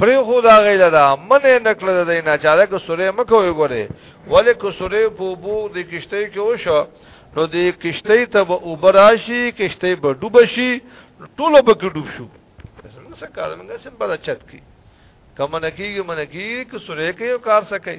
پرې خو دا غیله دا منه نکړه د دینه چا دا که سورې مکوې ګوره ولې که سورې په بو د کشته کې وشو نو د کشته ته به وبراشي کشته به ډوب شي ټول به کې ډوب شو څه کار موږ سم بل چت کی کمنه کیږي منه کیږي که سورې کې یو کار سکے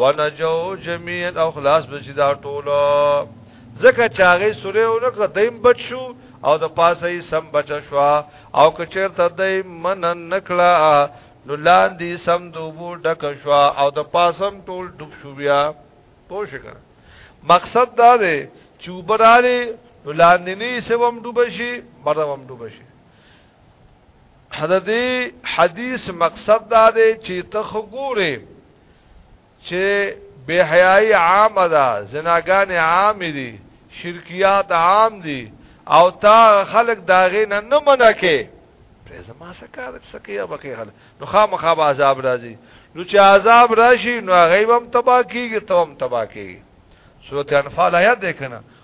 ونجو جميعا او خلاص بچی دا ټولو زکه چاغې سورې او نو کدیم بچو او د پاسه یې سم بچ شو او کچر ته دې من نکړه نو لاندې سم دوبو ډک شو او د پاسم ټول ډوب شو بیا پوه شو مقصد دا دی چې وبراله لاندې نه سوم ډوب شي مردم ډوب شي حددی حدیث مقصد دا دی چې ته خګوره چې بے حیاي عام ده زناګان عام دي شرکیات عام دي او تا خلق داغې نه نه منه کې پرې زما سکار سکیا بکې خلک نو خامخا به عذاب راځي نو چې عذاب راشي نو غیب هم تبا کیږي ته هم تبا کیږي سورته انفال آیات ده کنه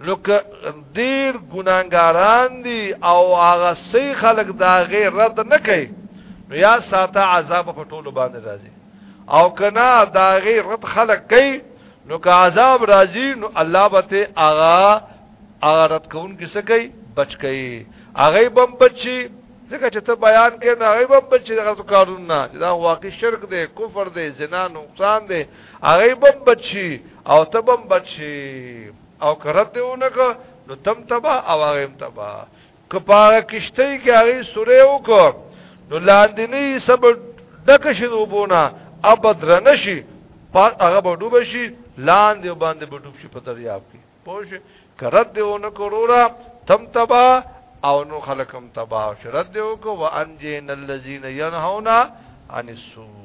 نو ډیر ګناګاران دي او هغه سي خلک دا غیر رد نه کوي نو یا ساته عذاب په ټولو باندې راځي او کنا دا غیر رد خلک کوي نو که عذاب راځي نو الله به ته اغا اغا رد کون کیسه کوي بچ کوي اغه بم بچي ځکه چې ته بیان کې نه اغه بم بچي دغه کارونه دا واقعي شرک دی کفر دی زنا نقصان دی هغه بم بچي او تبم بچي او کرت دیونکه نو تم تبا او هغه تبا کپاره کشته کې هغه سوره وکړه نو لاندې نه سب ډک شي دوبونه ابد رنشي پات هغه به ډوب شي لاندې باندې به ډوب شي په دریاب کې پوه شي کرت دیونکه رورا تم تبا او نو خلقم تبا شرت دیو کو وانجین الذین ينهون عن السوء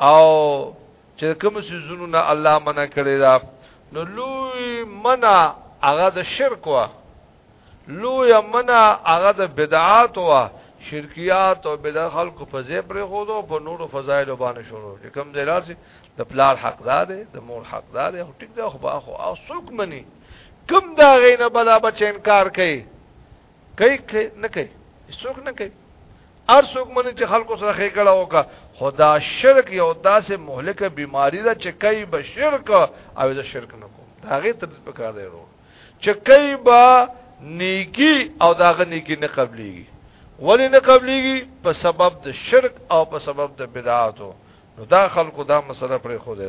او چې کوم سيزونو نه الله منع کړی دا نو لوی منع هغه د شرک وا لوی منع هغه د بدعات وا شرکیات او بدع خلکو په ځای پر خودو په نورو فضایل باندې شروع چې کوم ځای لار سي د پلار حق دار دی د مور حق دار دی او ټیک دا خو اخو او څوک مني کوم دا غینه بلا بچ انکار کوي کوي کوي نه کوي څوک نه کوي هر څوک مني چې خلکو سره خې کړه وکا خدا شرک یو داسې مهلکه بیماری ده چې کوي به شرک او د شرک نه کوم دا غي تر په کار دی ورو چې کوي به نیکی او داغه نیکی نه قبليږي ولی نه قبليږي په سبب د شرک او په سبب د بدعاتو نو دا خلکو دا مسله پرې خو دی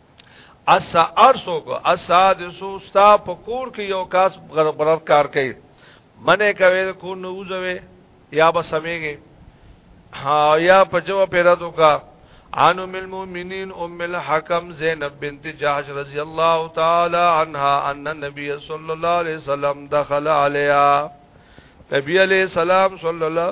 اسا ارسو کو اسا د سو ستا په کور کې یو کاس غلط کار کوي منه کوي کو نه وځوي یا به سميږي ها یا په جو پیرا دوکا انو مل مومنین ام الحکم زینب بنت جحش رضی الله تعالی عنها ان النبي صلی الله علیه وسلم دخل علیا نبی علیہ السلام صلی الله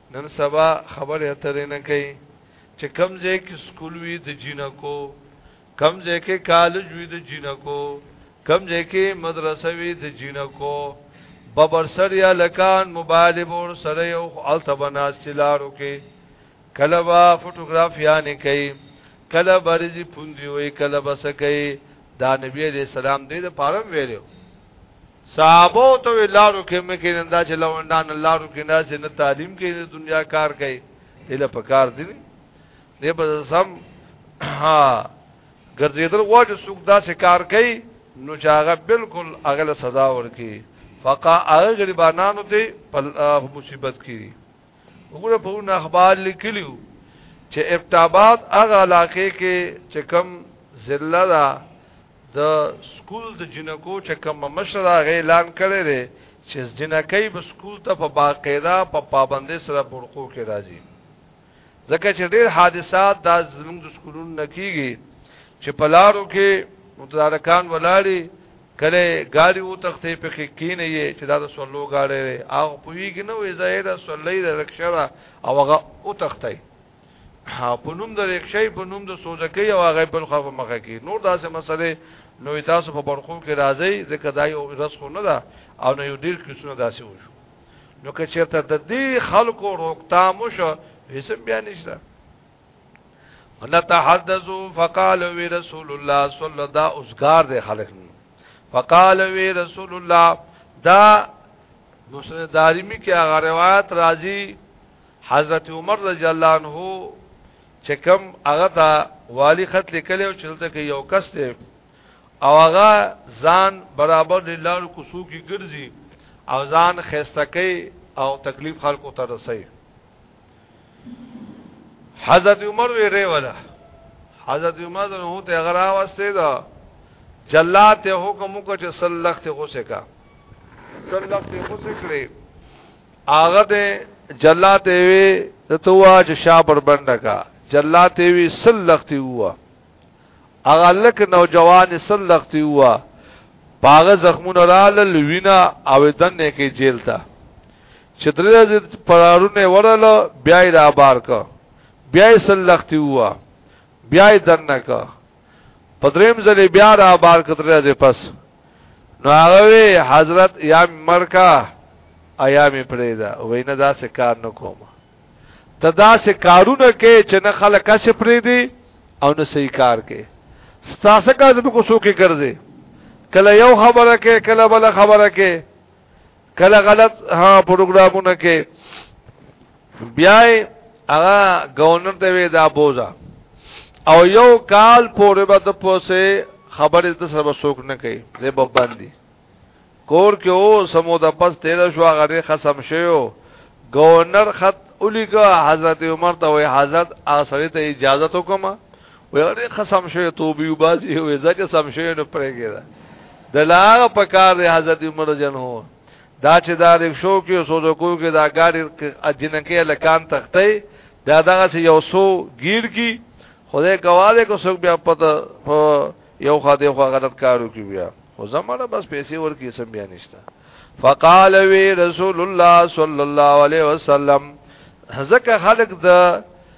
نن سبا خبرې اترې نه کوي چې کم ځای کې سکول وي د جینکو کم ځای کې کالج وي د جینکو کم ځای کې مدرسه وي د جینکو ببر سر یا لکان موبایل بور سره یو الته بناستلارو کې کله با فوټوګرافیا نه کوي کله برزي پوندي وي کله بس کوي دا نبی عليه السلام دې د پاره ویلو صحابه ته لارو کې مې کې نندا چې لوندان لارو کې ناس نه تعلیم کې د دنیا کار کوي اله پکار دي نه به سم ها ګرځیدل واجه سوق دا سه کار کوي نو چاغه بالکل اغله سزا ورکي فقا هغه غریبانو ته په مصیبت کې وګوره په نو اخبار لیکلیو چې ابتابات هغه علاقې کې چې کم ضلع ده د سکول د جنکو چې کوم مشر اعلان کړی دی چې جنکۍ به سکول ته په باقاعده په پا پابندۍ سره برقو کې راځي ځکه چې ډېر حادثات دا زموږ د سکولونو نه کیږي چې په لارو کې متدارکان ولاړي کله ګاډي و تختې په کې کینې یې چې دا د سولو ګاډي هغه پویګ نه وي زاهد سولې د رکشا او هغه او تختې ها په نوم د ریکشې په نوم د سوزکې او هغه بل خو مخه کې نور داسې مسله نو تاسو په برخو کې راځي ځکه دا یو رس خو نه ده او نه یو ډیر کیسونه داسې وشو نو که چیرته د دې خلکو روکتام شو هیڅ بیا نشته نتحدثوا فقال وی رسول الله صلی الله دا اوسګار دی خلک فقال وی رسول الله دا مسند دارمی کې هغه روایت راځي حضرت عمر رضی الله عنه چې کوم هغه ته والی خط لیکلی او چلته کې یو کس دی او هغه ځان برابر لله کو سو کی ګرځي او ځان خسته کوي او تکلیف خلکو ته رسي حضرت عمر وی ری ولا حضرت عمر نو ته غرا واسطه دا جلات ته حکم وکړ چې سلخت غوسه کا سلخت غوسه کړی هغه دې جلات وی د توا چې شابر بنده کا جلات وی سل لختی هوا هغه لک نوجوان سل لختی هوا پاغه زخمونه رالل وینا او دنه کې جیل تا چې درې پرارونه ورل بیا یې را بار کا بیا یې سل لختی هوا بیا یې دنه کا پدریم زلی بیا را بار کتره زی پس نو آغوی حضرت یا مرکا ایا می پریدا وینا دا سه کار نکوم ته دا سه کارونه کې چې نه خلک څه پریدي او نه صحیح کار کې ستاسو کا زب کو سو کې ګرځي کله یو خبره کې کله بل خبره کې کله غلط ها پروګرامونه کې بیا هغه گورنر ته وی دا بوزا او یو کال پورې به د پوسه خبرې د سره سوک نه کوي زه به باندې کور کې او سمو د پس 13 شو غره خصم شیو گورنر خط اولیکا حضرت عمر ته وی حضرت اثر ته اجازه وکما ویره قسم شوی توبې وباسي وې ځکه سم شوی نو پرېږي دا دلاره په کار دی حضرت عمر جن هو دا چې دا رښو کې سوزو کو کې دا ګاډي اجنکه لکان تختې دا دغه چې یو سو گیر کی خدای کواله کو څوک بیا پته یو خاطر خو غلط کارو کی بیا خو زمړه بس پیسې ورکی سم بیا نشته فقال وی رسول الله صلی الله علیه وسلم ځکه خلق د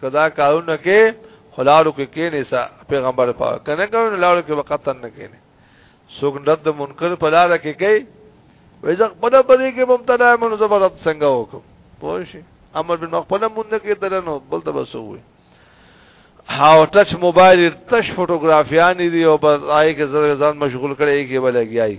کدا کارونه کې خلالو کې کینې سا پیغمبر پاک کنه کارونه لالو کې وخت نه کینې سوګ رد منکر په لار کې کوي وای ځکه په دې کې مبتلا مون زبرت څنګه وکم پوه شي امر بن مخبل مون نه کې درنو بل ته بسوي هاو ټچ موبایل تش فوټوګرافیان دی او په آی کې ځان مشغول کړي کې ولګیای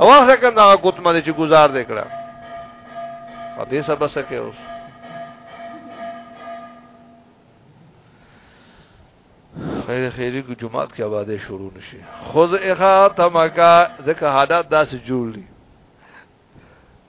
اواز څنګه دا کوت مده چې گزار دې کړه او دې سبا سکه اوس خیر خیری کو جمعات کې آباده شروع نشي خذ اخاتمکا ځکه حالات داسې جوړ دي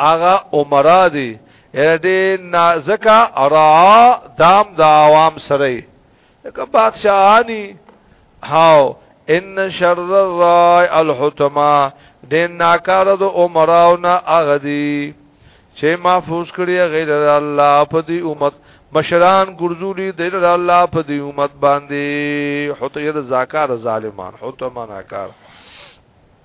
هغه عمرا دی دې نازکا را دام د دا عوام سره که بادشاہانی هاو ان شر الرای الحتما دې ناکار د عمراونا اغدی چې محفوظ کړی غیر الله په دې امت مشران ګرځولي د الله په دې امت باندې حتیه د زاکار ظالمان حتما ناکار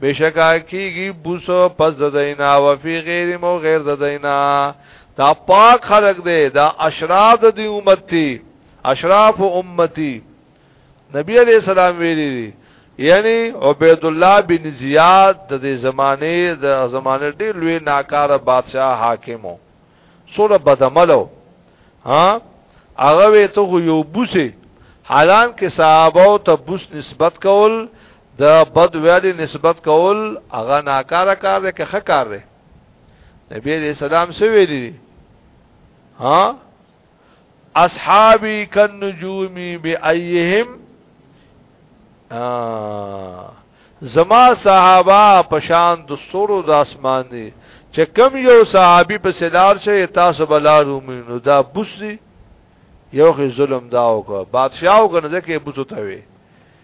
بشکا کیږي بوسو پس د دینا او فی غیر مو غیر د دینا دا پاک خلق دی دا اشراف د دی امت دی اشراف امتی نبی علیہ السلام ویلی دی یعنی عبید الله بن زیاد د دې زمانه د زمانه ډیر لوی ناکاره بادشاہ حاکمو سره بدعملو ها هغه ته یو بوسه حالان کې صحابه او ته بوس نسبت کول د بد ویلي نسبت کول هغه ناکاره کار دی که ښه کار دی نبی علیہ السلام څه ویلي دي ها اصحابي کنجوم بأيهم زما صحابه پشان د سورو د اسمان دي چې کم یو صحابي په سلار شي تاسو بلارو مينو دا بوسي یو خې ظلم دا وکړه بادشاہ وکړه ځکه بوسو ته وي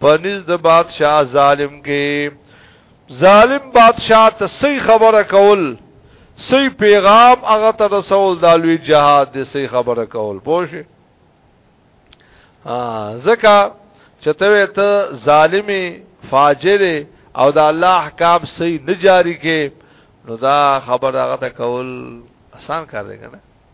پنځ د بادشاہ ظالم کې ظالم بادشاہ ته صحیح خبره کول صحیح پیغام هغه ته رسول د لوی جهاد د صحیح خبره کول پوه شئ زکا چتوی ته ظالمی فاجر او دا الله احکام صحیح نه جاری کې نو دا خبر هغه ته کول آسان کار دی کنه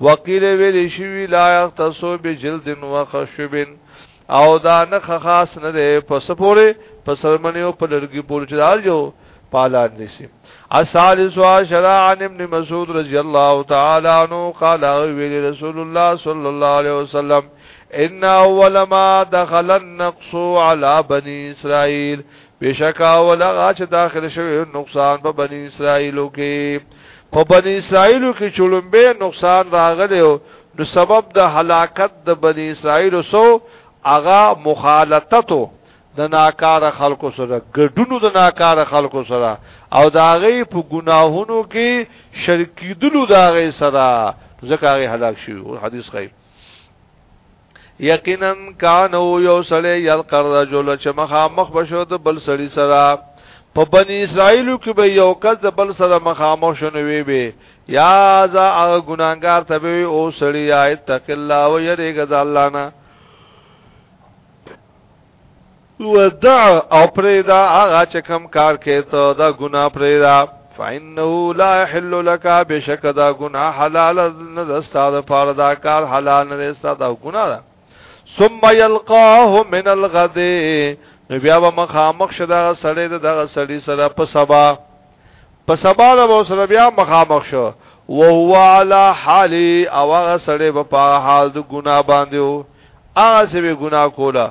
وقیل ویل شوی لا یختصو بجلد و خشبن او دا نه خاص نه ده په سپوره په سرمنه او په لرګي پورې چې دار جو پالان دي سي الثالث عشر عن ابن مسعود رضی الله تعالی عنہ قال ویل رسول الله صلی الله علیه وسلم ان اول ما دخل النقص على بني اسرائيل بشکا ولا غاش داخل شوی نقصان په بني اسرائيلو کې په بنی اسرائیل کې چولمبه نقصان راغلی او نو سبب د هلاکت د بنی اسرائیل سو اغا مخالطتو د ناکار خلکو سره ګډونو د ناکار خلکو سره او دا غي په ګناهونو کې شرکیدلو دا غي سره ځکه هغه هلاک شي حدیث غي یقینا کانو یو سړی یلقر رجل چې مخامخ بشو د بل سړی سره په بنی اسرائیلو کې به یو کس د بل سره مخامخ شونه وی به یا ذا هغه ګناګار ته به او سړی یا اتق الله و یریګ ذا الله نه ودع او پریدا هغه چې کم کار کې ته دا ګناه پریدا فإنه لا يحل لك بشک دا ګناه حلال نه دستا د پاره دا کار حلال نه دستا دا ګناه ده ثم يلقاه من الغد نو بیا به مخامخ شدا سړی دغه سړی سره په سبا په سبا د به سره بیا مخامخ شو او هو علی حالی او هغه سړی په حال د ګنا باندې او هغه سه به ګنا کوله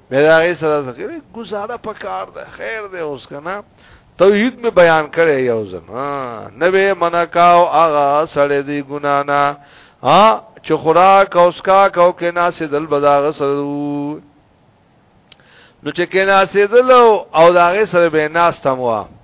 بیا دا غي سره ذکر گزاره پکار ده خیر ده اوس کنه توحید می بیان کړي یو ځل ها نوې منکاو اغا سړې دی ګنا نه ها چې خوراک او اسکا کو کې ناسې دل بداغ سره نو چې کې ناسې دل او داغه سره به ناس تموا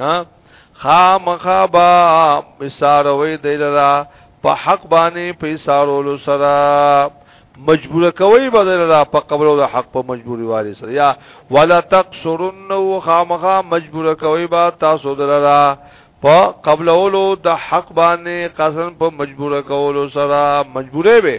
ها خامخا با بساروي دلرا په حق باندې په سارولو سره مجبور کوي بدل را په قبر او حق په مجبوري واري سره یا ولا تقصرن خامخا مجبور کوي با تاسو دلرا په قبلولو د حق باندې قسم په مجبور کولو سره مجبورې وي